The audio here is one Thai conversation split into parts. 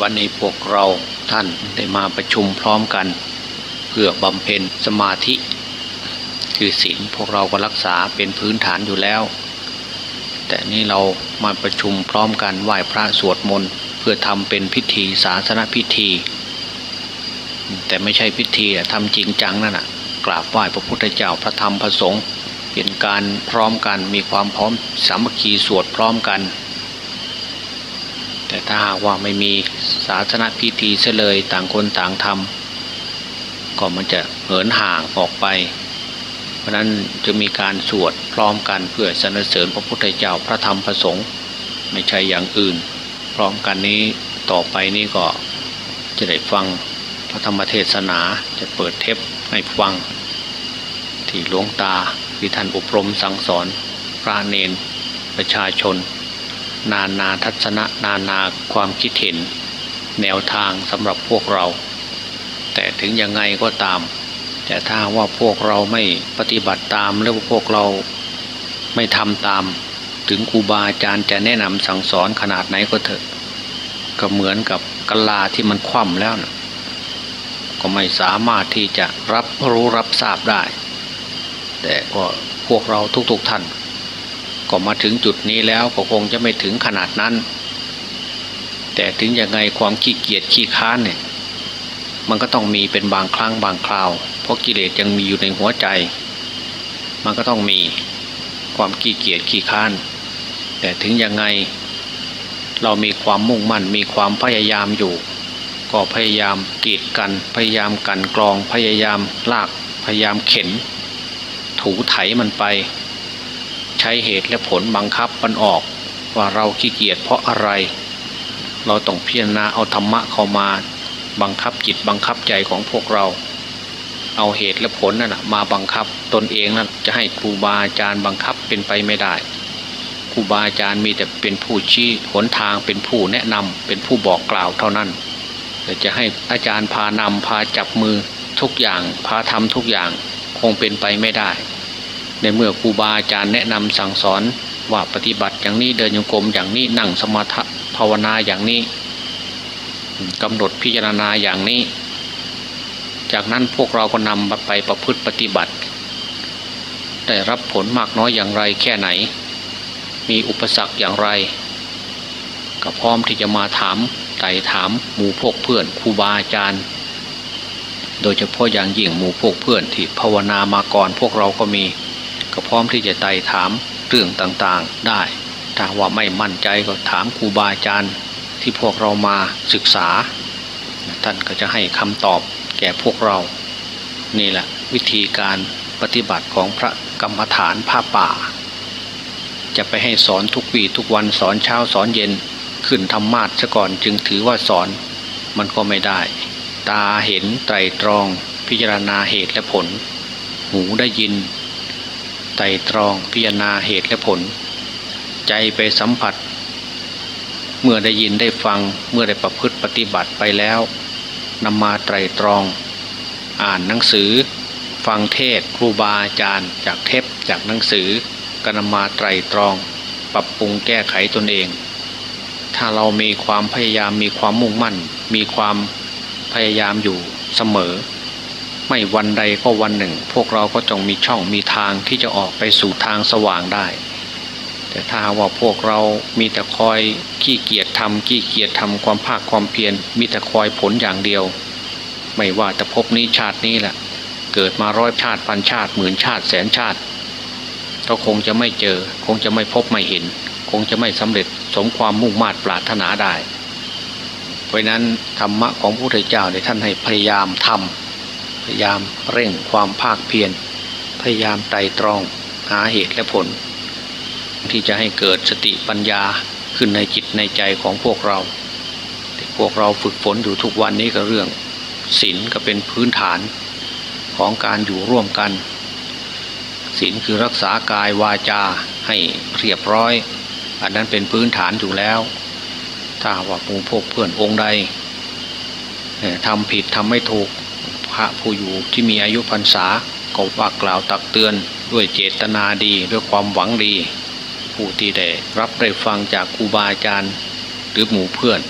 วันนี้พวกเราท่านได้มาประชุมพร้อมกัน เพื่อบำเพ็ญสมาธิ คือศีลพวกเราก็รักษาเป็นพื้นฐานอยู่แล้ว แต่นี้เรามาประชุมพร้อมกันไหว้พระสวดมนต์เพื่อทำเป็นพิธีศาสนพิธี แต่ไม่ใช่พิธีทำจริงจังนั่นน่ะกราบไหว้พระพุทธเจ้าพระธรรมพระสงฆ์เป็นการพร้อมกันมีความพร้อมสามัคคีสวดพร้อมกัน แต่ถ้าหากว่าไม่มีศาสนพิธีเสเลยต่างคนต่างทำก็มันจะเหินห่างออกไป เพราะนั้นจะมีการสวดพร้อมกันเพื่อสรรเสริญพระพุทธเจ้าพระธรรมพระสงฆ์ไม่ใช่อย่างอื่น พร้อมกันนี้ต่อไปนี้ก็จะได้ฟังพระธรรมเทศนาจะเปิดเทปให้ฟัง ที่หลวงตาที่ท่านอบรมสั่งสอนพระเนนประชาชน นานาทัศนะนานาความคิดเห็น แนวทางสำหรับพวกเรา แต่ถึงยังไงก็ตาม แต่ถ้าว่าพวกเราไม่ปฏิบัติตามหรือว่าพวกเราไม่ทำตาม ถึงครูบาอาจารย์จะแนะนำสั่งสอนขนาดไหนก็เถอะก็เหมือนกับกะลาที่มันคว่ำแล้วนะก็ไม่สามารถที่จะรับรู้รับทราบได้ แต่ก็พวกเราทุกๆทท่าน ก็มาถึงจุดนี้แล้วก็คงจะไม่ถึงขนาดนั้น แต่ถึงยังไงความขี้เกียจขี้ค้านเนี่ยมันก็ต้องมีเป็นบางครั้งบางคราว เพราะกิเลสยังมีอยู่ในหัวใจ มันก็ต้องมีความขี้เกียจขี้ค้าน แต่ถึงยังไง เรามีความมุ่งมั่นมีความพยายามอยู่ ก็พยายามกีดกันพยายามกันกรองพยายามลากพยายามเข็น ถูไถมันไป ใช้เหตุและผลบังคับมันออก ว่าเราขี้เกียจเพราะอะไร เราต้องพิจารณาเอาธรรมะเข้ามาบังคับจิตบังคับใจของพวกเรา เอาเหตุและผลนั่นมาบังคับตนเองนั่นจะให้ครูบาอาจารย์บังคับเป็นไปไม่ได้ครูบาอาจารย์มีแต่เป็นผู้ชี้หนทางเป็นผู้แนะนำเป็นผู้บอกกล่าวเท่านั้นแต่จะให้อาจารย์พานำพาจับมือทุกอย่างพาทำทุกอย่างคงเป็นไปไม่ได้ ในเมื่อครูบาอาจารย์แนะนำสั่งสอนว่าปฏิบัติอย่างนี้เดินโยกมอย่างนี้นั่งสมาธิภาวนาอย่างนี้กำหนดพิจารณาอย่างนี้ จากนั้นพวกเราก็นำไปประพฤติปฏิบัติ ได้รับผลมากน้อยอย่างไรแค่ไหน มีอุปสรรคอย่างไร ก็พร้อมที่จะมาถามไต่ถามหมู่พวกเพื่อนครูบาอาจารย์โดยเฉพาะอย่างยิ่งหมู่พวกเพื่อนที่ภาวนามาก่อนพวกเราก็มี ก็พร้อมที่จะไต่ถามเรื่องต่างๆได้ถ้าว่าไม่มั่นใจก็ถามครูบาอาจารย์ที่พวกเรามาศึกษา ท่านก็จะให้คำตอบแก่พวกเรา นี่แหละวิธีการปฏิบัติของพระกรรมฐานผ้าป่า จะไปให้สอนทุกวีทุกวันสอนเช้าสอนเย็นขึ้นธรรมาซะก่อนจึงถือว่าสอนมันก็ไม่ได้ ตาเห็นไตรตรองพิจารณาเหตุและผล หูได้ยิน ตรตรองพิจารณาเหตุและผล ใจไปสัมผัส เมื่อได้ยินได้ฟังเมื่อได้ประพฤติปฏิบัติไปแล้วนำมาไตรตรอง อ่านหนังสือ ฟังเทศครูบาอาจารย์ จากเทปจากหนังสือก็นำมาไตรตรอง ปรับปรุงแก้ไขตนเอง ถ้าเรามีความพยายามมีความมุ่งมั่น มีความพยายามอยู่เสมอ ไม่วันใดก็วันหนึ่ง พวกเราก็จงมีช่องมีทางที่จะออกไปสู่ทางสว่างได้ แต่ถ้าว่าพวกเรามีแต่คอยขี้เกียจทำขี้เกียจทำความภาคความเพียรมีแต่คอยผลอย่างเดียว ไม่ว่าแต่พบนี้ชาตินี้แหละเกิดมาร้อยชาติพันชาติหมื่นชาติแสนชาติก็คงจะไม่เจอ คงจะไม่พบไม่เห็น คงจะไม่สำเร็จสมความมุ่งมา่ปรารถนาได้ เพราะนั้นธรรมะของพระพุทธเจ้าในท่านให้พยายามทำ พยายามเร่งความภาคเพียรพยายามไตรตรองหาเหตุและผล ที่จะให้เกิดสติปัญญาขึ้นในจิตในใจของพวกเราพวกเราฝึกฝนอยู่ทุกวันนี้ก็เรื่องศีลก็เป็นพื้นฐานของการอยู่ร่วมกันศีลคือรักษากายวาจาให้เรียบร้อย อันนั้นเป็นพื้นฐานอยู่แล้ว ถ้าว่าผู้พวกเพื่อนองค์ใดทำผิดทำไม่ถูก พระผู้อยู่ที่มีอายุพรรษาก็ว่ากล่าวตักเตือนด้วยเจตนาดีด้วยความหวังดี ผู้ที่ได้รับได้ฟังจากครูบาอาจารย์หรือหมู่เพื่อน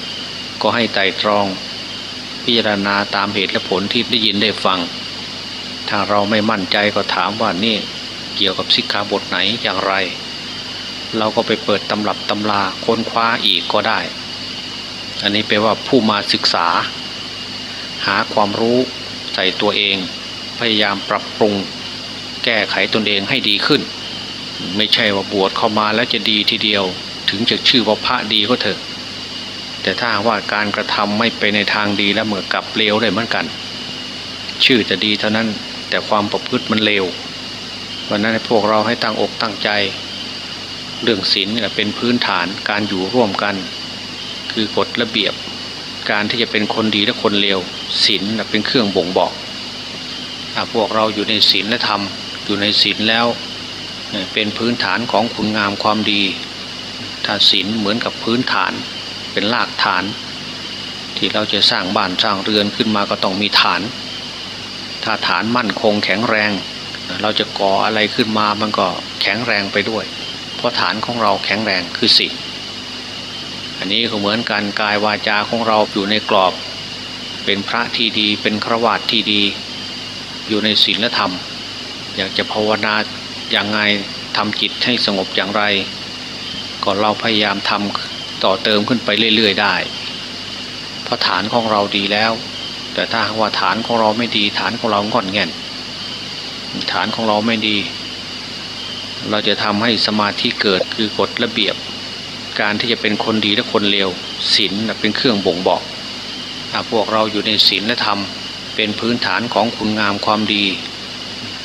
ก็ให้ไต่ตรอง พิจารณาตามเหตุและผลที่ได้ยินได้ฟัง ถ้าเราไม่มั่นใจก็ถามว่านี่เกี่ยวกับสิกขาบทไหนอย่างไร เราก็ไปเปิดตำรับตำราค้นคว้าอีกก็ได้ อันนี้แปลว่าผู้มาศึกษา หาความรู้ ส่ตัวเอง พยายามปรับปรุง แก้ไขตนเองให้ดีขึ้น ไม่ใช่ว่าบวชเข้ามาแล้วจะดีทีเดียว ถึงจะชื่อว่าพระดีก็เถอะ แต่ถ้าว่าการกระทำไม่ไปในทางดีแล้วเหมือนกับเลวได้เหมือนกัน ชื่อจะดีเท่านั้นแต่ความประพฤติมันเลววันนั้นพวกเราให้ตั้งอกตั้งใจ เรื่องศีลเป็นพื้นฐานการอยู่ร่วมกัน คือกฎระเบียบ การที่จะเป็นคนดีและคนเลวศีลเป็นเครื่องบ่งบอกพวกเราอยู่ในศีลและธรรมอยู่ในศีลแล้ว เป็นพื้นฐานของคุณงามความดี ถ้าศีลเหมือนกับพื้นฐานเป็นรากฐาน ที่เราจะสร้างบ้านสร้างเรือนขึ้นมาก็ต้องมีฐาน ถ้าฐานมั่นคงแข็งแรง เราจะก่ออะไรขึ้นมามันก็แข็งแรงไปด้วย เพราะฐานของเราแข็งแรงคือศีล อันนี้ก็เหมือนกันกายวาจาของเราอยู่ในกรอบ เป็นพระที่ดีเป็นครวาตที่ดี อยู่ในศีลธรรม อยากจะภาวนาอย่างไงทำจิตให้สงบอย่างไรก็เราพยายามทำต่อเติมขึ้นไปเรื่อย ๆ ได้เพราะฐานของเราดีแล้ว แต่ถ้าว่าฐานของเราไม่ดีฐานของเราง่อนแง่นฐานของเราไม่ดี เราจะทำให้สมาธิเกิดคือกฎระเบียบ การที่จะเป็นคนดีและคนเลวศีลเป็นเครื่องบ่งบอกพวกเราอยู่ในศีลและธรรมเป็นพื้นฐานของคุณงามความดี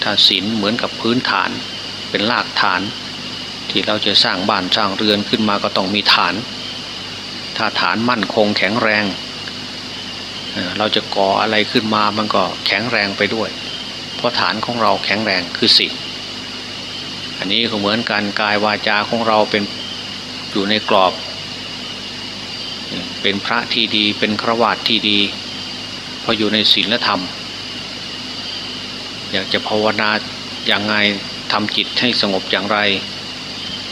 ถ้าศีลเหมือนกับพื้นฐานเป็นรากฐาน ที่เราจะสร้างบ้านสร้างเรือนขึ้นมาก็ต้องมีฐาน ถ้าฐานมั่นคงแข็งแรง เราจะก่ออะไรขึ้นมามันก็แข็งแรงไปด้วย เพราะฐานของเราแข็งแรงคือศีลอันนี้ก็เหมือนกันกายวาจาของเราเป็น อยู่ในกรอบ เป็นพระที่ดีเป็นครวาตที่ดีพออยู่ในศีลธรรม อยากจะภาวนาอย่างไงทำจิตให้สงบอย่างไร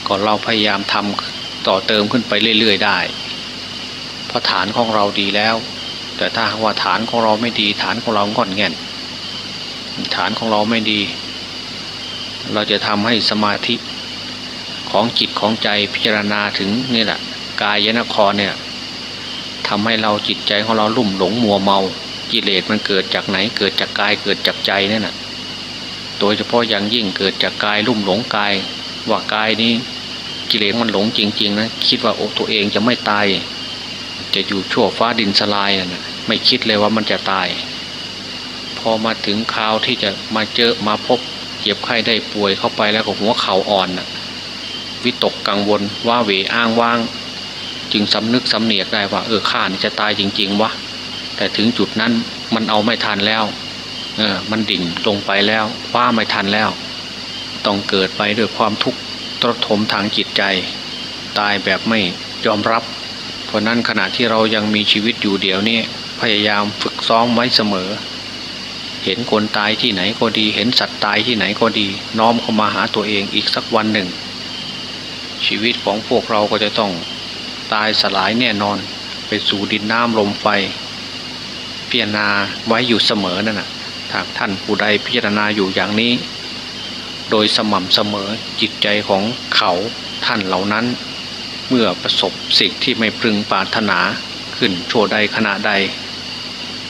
ก็เราพยายามทำต่อเติมขึ้นไปเรื่อย ๆ ได้เพราะฐานของเราดีแล้ว แต่ถ้าว่าฐานของเราไม่ดี ฐานของเราง่อนแง่นฐานของเราไม่ดี เราจะทำให้สมาธิ ของจิตของใจพิจารณาถึงนี่แหละกายยนครเนี่ยทำให้เราจิตใจของเราลุ่มหลงมัวเมากิเลสมันเกิดจากไหนเกิดจากกายเกิดจากใจนั่นแหะโดยเฉพาะอย่างยิ่งเกิดจากกายลุ่มหลงกาย ว่ากายนี้กิเลสมันหลงจริง ๆนะคิดว่าโอ้ตัวเองจะไม่ตาย จะอยู่ชั่วฟ้าดินสลายนะไม่คิดเลยว่ามันจะตาย พอมาถึงคราวที่จะมาเจอมาพบเจ็บไข้ได้ป่วยเข้าไปแล้วก็หัวเข่าอ่อนนะ วิตกกังวลว่าเวอ้างว่าง จึงสำนึกสำเนียกได้ว่า เออข้านี่จะตายจริง ๆวะแต่ถึงจุดนั้นมันเอาไม่ทันแล้ว เออ มันดิ่งลงไปแล้วว้าไม่ทันแล้ว ต้องเกิดไปด้วยความทุกข์ตรทมทางจิตใจ ตายแบบไม่ยอมรับ เพราะนั้นขณะที่เรายังมีชีวิตอยู่เดี๋ยวนี้พยายามฝึกซ้อมไว้เสมอ เห็นคนตายที่ไหนก็ดี เห็นสัตว์ตายที่ไหนก็ดี น้อมเข้ามาหาตัวเองอีกสักวันหนึ่ง ชีวิตของพวกเราก็จะต้องตายสลายแน่นอน ไปสู่ดินน้ำลมไฟพิจารณาไว้อยู่เสมอนั่นแหะถ้าท่านผู้ใดพิจารณาอยู่อย่างนี้ โดยสม่ำเสมอจิตใจของเขาท่านเหล่านั้น เมื่อประสบสิ่งที่ไม่พึงปรารถนาขึ้นโชใดขณะใด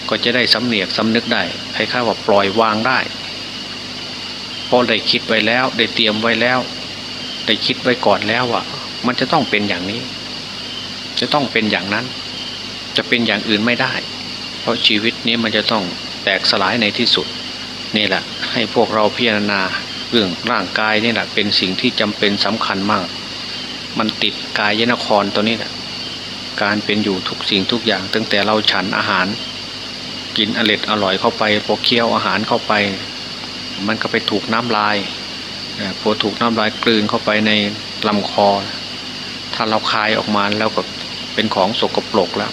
ก็จะได้สำเนียกสำนึกได้ใครๆว่าปล่อยวางได้เพราะได้คิดไว้แล้วได้เตรียมไว้แล้ว ได้คิดไว้ก่อนแล้วว่ามันจะต้องเป็นอย่างนี้ จะต้องเป็นอย่างนั้น จะเป็นอย่างอื่นไม่ได้ เพราะชีวิตนี้มันจะต้องแตกสลายในที่สุด นี่แหละ ให้พวกเราพิจารณาเรื่องร่างกายนี่แหละเป็นสิ่งที่จำเป็นสำคัญมาก มันติดกายยนครตัวนี้แหละการเป็นอยู่ทุกสิ่งทุกอย่าง ตั้งแต่เราฉันอาหาร กินอร่อยอร่อยเข้าไปพอเคี้ยวอาหารเข้าไป มันก็ไปถูกน้ำลาย พอถูกน้ำลายกลืนเข้าไปในลำคอ ถ้าเราคายออกมาแล้วก็เป็นของสกปรกแล้ว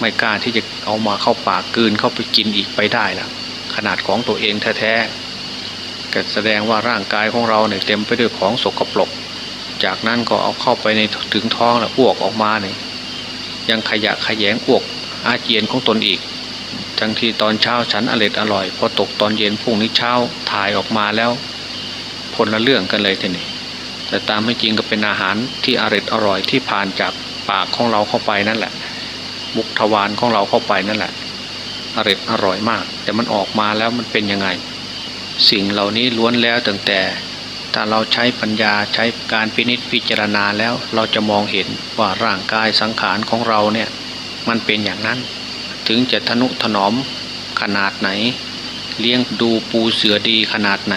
ไม่กล้าที่จะเอามาเข้าปากกืนเข้าไปกินอีกไปได้ละขนาดของตัวเองแท้ๆก็แสดงว่าร่างกายของเราเนี่ยเต็มไปด้วยของสกปรก จากนั้นก็เอาเข้าไปในถึงท้องแล้วอ้วกออกมาเนี่ยยังขยะขยงอ้วกอาเจียนของตนอีก ทั้งที่ตอนเช้าฉันอร่อยอร่อยพอตกตอนเย็นพรุ่งนี้เช้าถ่ายออกมาแล้ว คนละเรื่องกันเลยทีนี้แต่ตามไม่จริงก็เป็นอาหารที่อร่อยอร่อยที่ผ่านจากปากของเราเข้าไปนั่นแหละ มุกทวารของเราเข้าไปนั่นแหละอร่อยอร่อยมาก แต่มันออกมาแล้วมันเป็นยังไง สิ่งเหล่านี้ล้วนแล้วตั้งแต่ถ้าเราใช้ปัญญาใช้การพินิษพิจารณาแล้วเราจะมองเห็นว่าร่างกายสังขารของเราเนี่ยมันเป็นอย่างนั้น ถึงจะทนุถนอมขนาดไหน เลี้ยงดูปูเสือดีขนาดไหน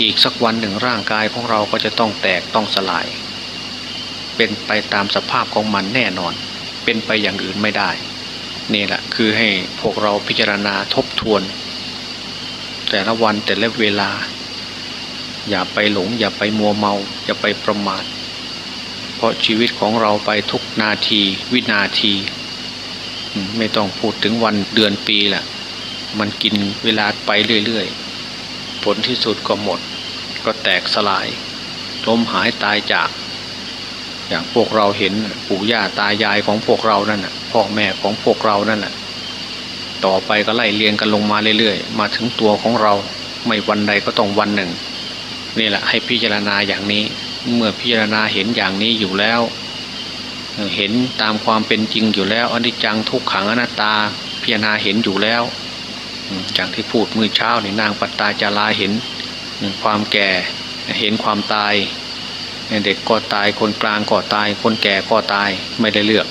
อีกสักวันหนึ่งร่างกายของเราก็จะต้องแตกต้องสลาย เป็นไปตามสภาพของมันแน่นอน เป็นไปอย่างอื่นไม่ได้ นี่แหละคือให้พวกเราพิจารณาทบทวน แต่ละวันแต่ละเวลา อย่าไปหลง อย่าไปมัวเมา อย่าไปประมาท เพราะชีวิตของเราไปทุกนาทีวินาที ไม่ต้องพูดถึงวันเดือนปีแหละมันกินเวลาไปเรื่อยๆ ผลที่สุดก็หมด ก็แตกสลายล้มหายตายจาก อย่างพวกเราเห็นปู่ย่าตายายของพวกเรานั่นน่ะพ่อแม่ของพวกเรานั่นน่ะต่อไปก็ไล่เลียงกันลงมาเรื่อยๆ มาถึงตัวของเราไม่วันใดก็ต้องวันหนึ่งนี่แหละให้พิจารณาอย่างนี้เมื่อพิจารณาเห็นอย่างนี้อยู่แล้ว เห็นตามความเป็นจริงอยู่แล้วอนิจจังทุกขังอนัตตาพิจารณาเห็นอยู่แล้ว อย่างที่พูดมือเช้านี่นางปัตตาจาราเห็นความแก่เห็นความตาย เด็กก็ตายคนกลางก็ตาย คนแก่ก็ตายไม่ได้เลือก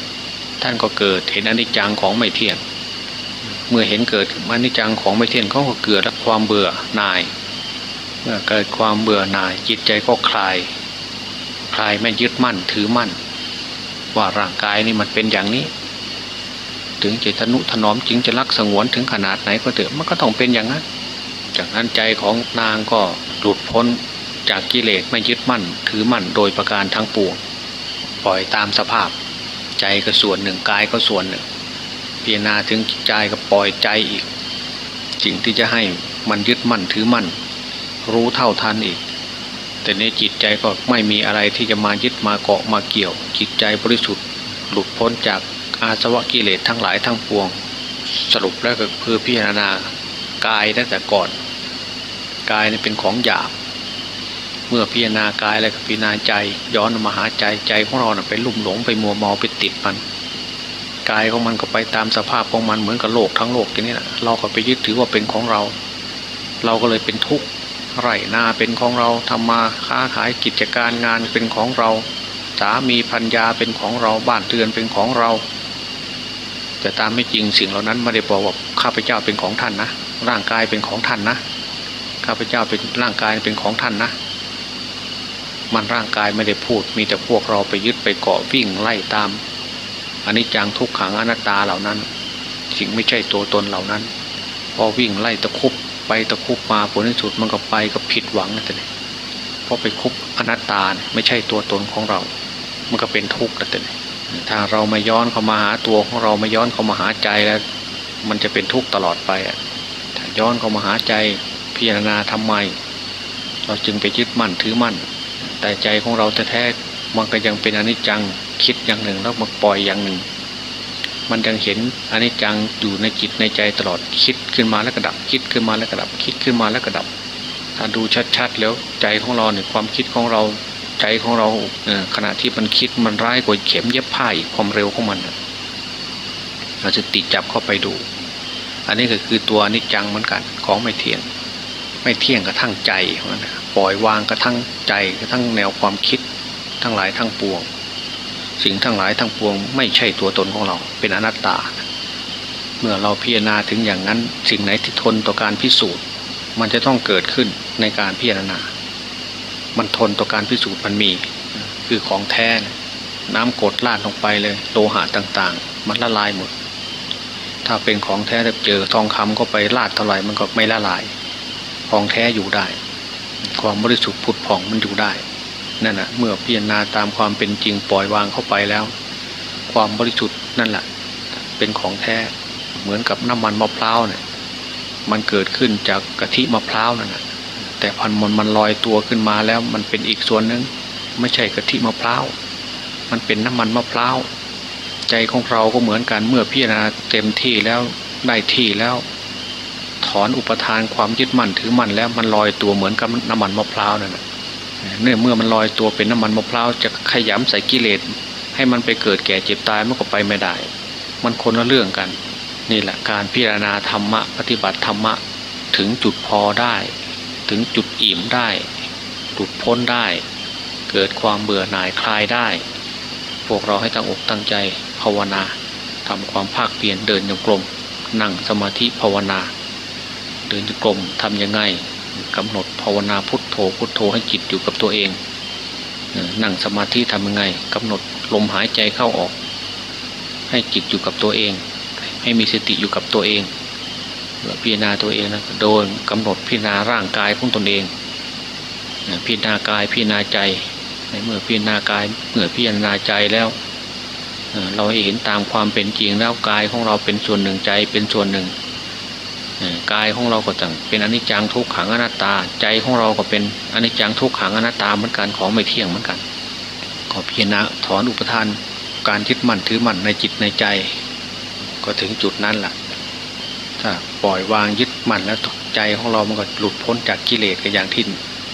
ท่านก็เกิดเห็นอนิจจังของไม่เที่ยง เมื่อเห็นเกิดอนิจจังของไม่เที่ยงเขาก็เกิดความเบื่อหน่าย เมื่อเกิดความเบื่อหน่าย จิตใจก็คลาย คลายไม่ยึดมั่นถือมั่น ว่าร่างกายนี่มันเป็นอย่างนี้ ถึงจะทนุถนอมจึงจะรักสงวนถึงขนาดไหนก็เถอะมันก็ต้องเป็นอย่างนั้น จากนั้นใจของนางก็หลุดพ้นจากกิเลสไม่ยึดมั่น ถือมั่นโดยประการทั้งปวงปล่อยตามสภาพ ใจก็ส่วนหนึ่งกายก็ส่วนหนึ่งพิจารณาถึงใจก็ปล่อยใจอีกสิ่งที่จะให้มันยึดมั่นถือมั่น รู้เท่าทันอีก แต่ในจิตใจก็ไม่มีอะไรที่จะมายึดมาเกาะมาเกี่ยว จิตใจบริสุทธิ์ หลุดพ้นจาก อาสวะกิเลสทั้งหลายทั้งปวง สรุปแล้วก็คือพิจารณากายตั้งแต่ก่อนกายนี่เป็นของหยาบ เมื่อพิจารณากายแล้วก็พิจารณาใจ ย้อนมาหาใจใจของเราไปลุ่มหลงไปมัวเมาไปติดมันกายของมันก็ไปตามสภาพของมันเหมือนกับโลกทั้งโลกอย่างนี้แหละเราก็ไปยึดถือว่าเป็นของเรา เราก็เลยเป็นทุกข์ไร่นาเป็นของเราทำมาค้าขายกิจการงานเป็นของเรา สามีพัญญาเป็นของเราบ้านเรือนเป็นของเรา แต่ตามไม่จริงสิ่งเหล่านั้นไม่ได้บอกว่าข้าพเจ้าเป็นของท่านนะร่างกายเป็นของท่านนะข้าพเจ้าเป็นร่างกายเป็นของท่านนะ มันร่างกายไม่ได้พูด มีแต่พวกเราไปยึดไปเกาะวิ่งไล่ตามอันนี้จังทุกขังอนัตตาเหล่านั้นสิ่งไม่ใช่ตัวตนเหล่านั้น พอวิ่งไล่ตะคุบไปตะคุบมาผลที่สุดมันก็ไปก็ผิดหวังนั่นเองเพราะไปคุบอนัตตาไม่ใช่ตัวตนของเรา มันก็เป็นทุกข์นั่นเอง ถ้าเรามาย้อนเข้ามาหาตัวของเรามาย้อนเข้ามาหาใจแล้ว มันจะเป็นทุกข์ตลอดไปอะถ้าย้อนเข้ามาหาใจพิจารณาทำไม เราจึงไปยึดมั่นถือมั่น แต่ใจของเราแท้ๆมันก็ยังเป็นอนิจจังคิดอย่างหนึ่งแล้วมาปล่อยอย่างหนึ่ง มันยังเห็นอนิจจังอยู่ในจิตในใจตลอดคิดขึ้นมาแล้วกระดับ คิดขึ้นมาแล้วกระดับ คิดขึ้นมาแล้วกระดับ ถ้าดูชัดๆแล้วใจของเราเนี่ยความคิดของเรา ใจของเราขณะที่มันคิดมันร้ายกว่าเข็มเย็บผ้าอีกความเร็วของมันเราจะติดจับเข้าไปดู อันนี้ก็คือตัวนิจจังเหมือนกันของไม่เที่ยง ไม่เที่ยงกระทั่งใจนปล่อยวางกระทั่งใจกระทั่งแนวความคิดทั้งหลายทั้งปวง สิ่งทั้งหลายทั้งปวง ไม่ใช่ตัวตนของเรา เป็นอนัตตา เมื่อเราพิจารณาถึงอย่างนั้น สิ่งไหนที่ทนต่อการพิสูจน์ มันจะต้องเกิดขึ้นในการพิจารณา มันทนต่อการพิสูจน์มันมี คือของแท้น้ำกดลาดลงไปเลยโลหะต่างๆ มันละลายหมด ถ้าเป็นของแท้เจอทองคำก็ไปลาดเท่าไหร่มันก็ไม่ละลาย ของแท้อยู่ได้ ความบริสุทธิ์ผุดผ่องมันอยู่ได้นั่นแหะเมื่อพิจารณาตามความเป็นจริงปล่อยวางเข้าไปแล้ว ความบริสุทธิ์นั่นแหละเป็นของแท้เหมือนกับน้ำมันมะพร้าวเนี่ยมันเกิดขึ้นจากกะทิมะพร้าวนั่นแหะ แต่พันมันมันลอยตัวขึ้นมาแล้วมันเป็นอีกส่วนหนึ่งไม่ใช่กะทิมะพร้าวมันเป็นน้ำมันมะพร้าวใจของเราก็เหมือนกันเมื่อพิจารณาเต็มที่แล้วได้ที่แล้ว ถอนอุปทานความยึดมั่นถือมั่นแล้วมันลอยตัวเหมือนกับน้ำมันมะพร้าวนั่นแหละเนื่อเมื่อมันลอยตัวเป็นน้ำมันมะพร้าวจะขยำใส่กิเลสให้มันไปเกิดแก่เจ็บตายมันก็ไปไม่ได้ มันคนละเรื่องกัน นี่แหละการพิจารณาธรรมะปฏิบัติธรรมะถึงจุดพอได้ ถึงจุดอิ่มได้หลุดพ้นได้ เกิดความเบื่อหน่ายคลายได้ พวกเราให้ตั้งอกตั้งใจภาวนาทำความภาคเปลี่ยนเดินโยกลม นั่งสมาธิภาวนา เดินโยกลมทำยังไงกำหนดภาวนาพุทโธพุทโธให้จิตอยู่กับตัวเอง นั่งสมาธิทำยังไงกำหนดลมหายใจเข้าออก ให้จิตอยู่กับตัวเอง ให้มีสติอยู่กับตัวเอง พิจารณาตัวเองนะโดยกำหนดพิจารณาร่างกายของตนเองพิจารณากายพิจารณาใจในเมื่อพิจารณากายเมื่อพิจารณาใจแล้วเราเห็นตามความเป็นจริงแล้วกายของเราเป็นส่วนหนึ่งใจเป็นส่วนหนึ่งกายของเราก็ต่างเป็นอนิจจังทุกขังอนัตตา ใจของเราก็เป็นอนิจจังทุกขังอนัตตาเหมือนกันของไม่เที่ยงเหมือนกันก็พิจารณาถอนอุปทานการยึดมั่นถือมั่นในจิตในใจ ก็ถึงจุดนั้นแหละ ปล่อยวางยึดมั่นแล้วใจของเรามันก็หลุดพ้นจากกิเลสกับอย่างที่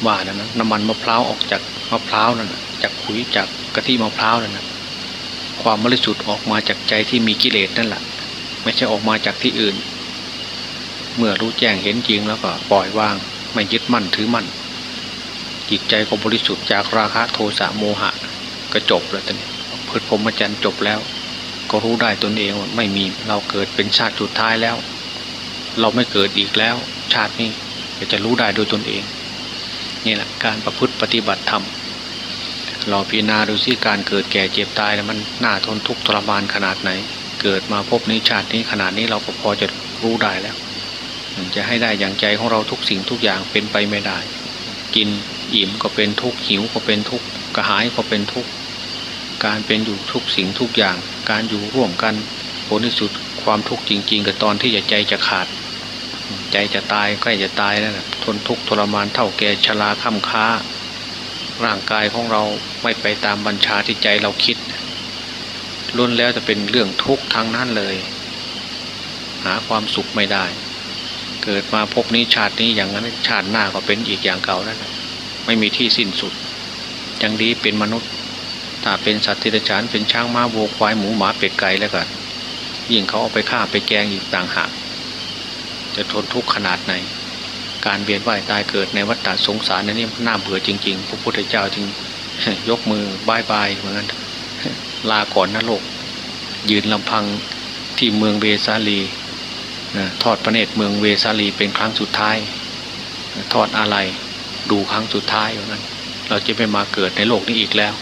ว่านะนะน้ำมันมะพร้าวออกจากมะพร้าวนั่นจากขุยจากกะทิมะพร้าวนั่นนะความบริสุทธิ์ออกมาจากใจที่มีกิเลสนั่นแหละไม่ใช่ออกมาจากที่อื่น เมื่อรู้แจ้งเห็นจริงแล้วก็ปล่อยวาง ไม่ยึดมั่นถือมั่น จิตใจก็บริสุทธิ์จากราคะโทสะโมหะก็จบแล้วตอนนี้พืชพรมจรรย์จบแล้ว ก็รู้ได้ตนเองว่าไม่มีเราเกิดเป็นชาติสุดท้ายแล้ว เราไม่เกิดอีกแล้ว ชาตินี้จะรู้ได้โดยตนเอง นี่แหละการประพฤติปฏิบัติธรรมเราพิจารณาดูสิการเกิดแก่เจ็บตายแล้วมันน่าทนทุกข์ทรมานขนาดไหน เกิดมาพบนี้ชาตินี้ขนาดนี้เราก็พอจะรู้ได้แล้ว จะให้ได้อย่างใจของเราทุกสิ่งทุกอย่างเป็นไปไม่ได้ กินอิ่มก็เป็นทุกข์หิวก็เป็นทุกข์กระหายก็เป็นทุกข์การเป็นอยู่ทุกสิ่งทุกอย่าง การอยู่ร่วมกันผลที่สุดความทุกข์จริง ๆ กับตอนที่ใจจะขาด ใจจะตายใกล้จะตายแล้วนะทนทุกข์ทรมานเท่าแก่ชราค่ำค้า ร่างกายของเราไม่ไปตามบัญชาที่ใจเราคิดล้นแล้วจะเป็นเรื่องทุกข์ทางนั้นเลย หาความสุขไม่ได้ เกิดมาพบนี้ชาตินี้อย่างนั้นชาติหน้าก็เป็นอีกอย่างเก่านั่นไม่มีที่สิ้นสุดยังดีเป็นมนุษย์ ถ้าเป็นสัตว์ที่ฉานเป็นช้างม้าวัวควายหมูหมาเป็ดไก่แล้วกันยิ่งเขาเอาไปฆ่าไปแกงอีกต่างหาก จะทนทุกข์ขนาดไหน การเวียนว่ายตายเกิดในวัฏฏะสงสารนี่น่าเบื่อจริงๆ พระพุทธเจ้าจึงยกมือบายบายเหมือนกันลาก่อนนะโลกยืนลำพังที่เมืองเวสาลีทอดพระเนตรเมืองเวสาลีเป็นครั้งสุดท้าย ทอดอะไรดูครั้งสุดท้ายอย่างนั้นเราจะไม่มาเกิดในโลกนี้อีกแล้ว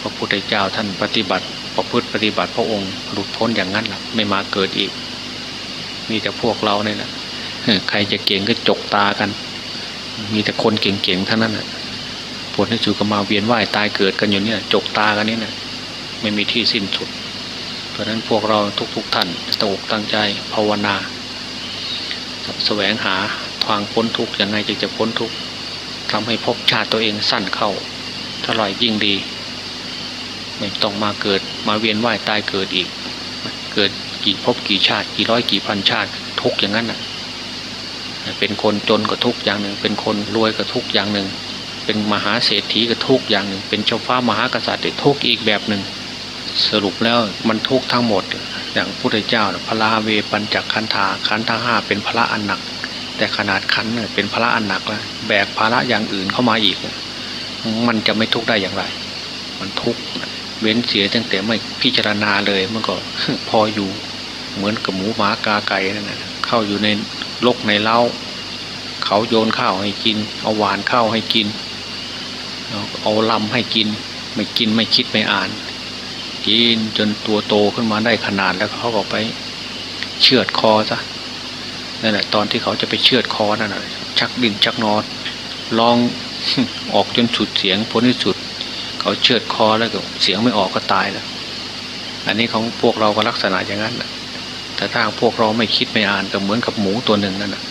พระพุทธเจ้าท่านปฏิบัติประพฤติปฏิบัติพระองค์หลุดพ้นอย่างนั้นแหละไม่มาเกิดอีก มีแต่พวกเราเนี่ยนะใครจะเก่งก็จกตากัน มีแต่คนเก่งๆเท่านั้นแหะผลที่สุดก็มาเวียนว่ายตายเกิดกันอยู่เนี่ย จกตากันนี่นะไม่มีที่สิ้นสุด เพราะนั้นพวกเราทุกๆท่านตอกตั้งใจภาวนาแสวงหาทางพ้นทุกข์ยังไงจึงจะพ้นทุกข์ทำให้พบชาติตัวเองสั้นเข้าเท่าไหร่ยิ่งดี ไม่ต้องมาเกิดมาเวียนว่ายตายเกิดอีก เกิด กี่พบกี่ชาติกี่ร้อยกี่พันชาติ ทุกอย่างนั้นน่ะ เป็นคนจนก็ทุกอย่างหนึ่ง เป็นคนรวยก็ทุกอย่างหนึ่ง เป็นมหาเศรษฐีก็ทุกอย่างหนึ่ง เป็นเจ้าฟ้ามหากษัตริย์ทุกอีกแบบหนึ่ง สรุปแล้วมันทุกทั้งหมด อย่างพระเจ้าพระลาเวปัญจคันธาขันทั้งห้าเป็นพระอันหนัก แต่ขนาดขันเป็นพระอันหนักแล้วแบกภาระอย่างอื่นเข้ามาอีก มันจะไม่ทุกได้อย่างไร มันทุกเว้นเสียตั้งแต่ไม่พิจารณาเลยมันก็พออยู่ เหมือนกับหมูหมากาไก่นั่นแหละเข้าอยู่ในลกในเล้า เขาโยนข้าวให้กิน เอาหวานข้าวให้กิน เอาลำให้กิน ไม่กินไม่คิดไม่อ่าน กินจนตัวโตขึ้นมาได้ขนาดแล้วเขาก็ไปเชือดคอซะนั่นแหละตอนที่เขาจะไปเชือดคอนั่นแหละชักดินชักนอนลองออกจนสุดเสียงพ้นที่สุด เขาเชือดคอแล้วก็เสียงไม่ออกก็ตายแล้วอันนี้ของพวกเราก็ลักษณะอย่างนั้นแหละ แต่ถ้าพวกเราไม่คิดไม่อ่านก็เหมือนกับหมูตัวหนึ่งนั่นแหะ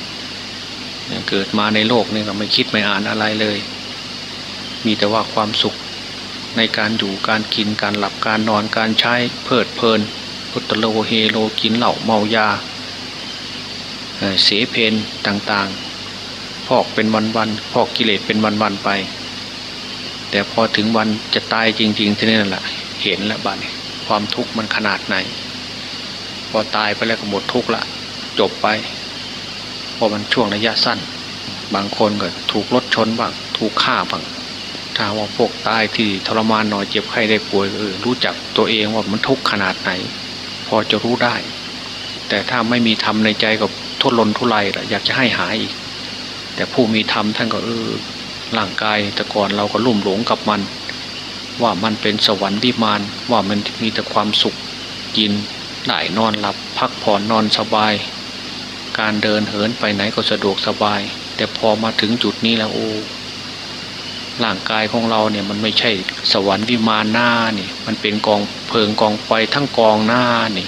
เกิดมาในโลกนี่เราไม่คิดไม่อ่านอะไรเลย มีแต่ว่าความสุขในการอยู่การกินการหลับการนอนการใช้เพลิดเพลินพุทธโลเฮโลกินเหล้าเมายาเสเพนต่างๆ พอกเป็นวันๆพอกกิเลสเป็นวันๆไป แต่พอถึงวันจะตายจริงๆที่นี่นั่นแหละเห็นแล้วบ้านความทุกข์มันขนาดไหน อตายไปแล้วก็หมดทุกข์ละ จบไปเพอมันช่วงระยะสั้น บางคนก็ถูกรถชนบ้างถูกฆ่าบ้างถ้าว่าพวกตายที่ทรมานหน่อยเจ็บไข้ได้ป่วยเออรู้จักตัวเองว่ามันทุกข์ขนาดไหน พอจะรู้ได้ แต่ถ้าไม่มีธรรมในใจก็ทุรนทุรายละอยากจะให้หายอีก แต่ผู้มีธรรมท่านก็เออร่างกายแต่ก่อนเราก็ลุ่มหลงกับมัน ว่ามันเป็นสวรรค์วิมานว่ามันมีแต่ความสุขกิน ได้นอนหลับพักผ่อนนอนสบาย การเดินเหินไปไหนก็สะดวกสบาย แต่พอมาถึงจุดนี้แล้วโอ้ร่างกายของเราเนี่ยมันไม่ใช่สวรรค์วิมานหน้านี่มันเป็นกองเพลิงกองไฟทั้งกองหน้านี่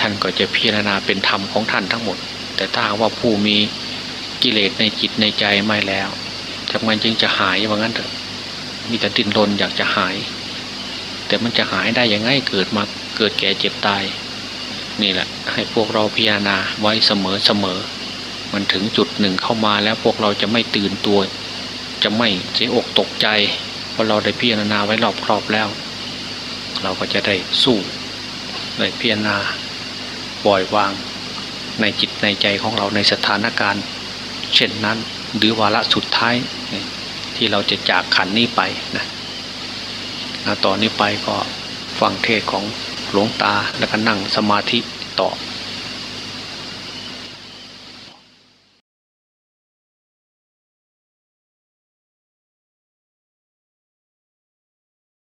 ท่านก็จะพิจารณาเป็นธรรมของท่านทั้งหมด แต่ถ้าว่าผู้มีกิเลสในจิตในใจไม่แล้วทำไมจึงจะหายว่างั้นเถอะมีแต่ดิ้นรนอยากจะหาย แต่มันจะหายได้ยังไงเกิดมา เกิดแก่เจ็บตาย นี่แหละ ให้พวกเราพิจารณาไว้เสมอเสมอ มันถึงจุดหนึ่งเข้ามาแล้วพวกเราจะไม่ตื่นตัว จะไม่เสียอกตกใจเพราะเราได้พิจารณาไว้รอบครอบแล้ว เราก็จะได้สู้ได้พิจารณาปล่อยวางในจิตในใจของเราในสถานการณ์ เช่นนั้นหรือวาระสุดท้ายที่เราจะจากขันนี้ไปนะต่อนนี้ไปก็ฟังเทศของ หลวงตาแล้วก็นั่งสมาธิต่อ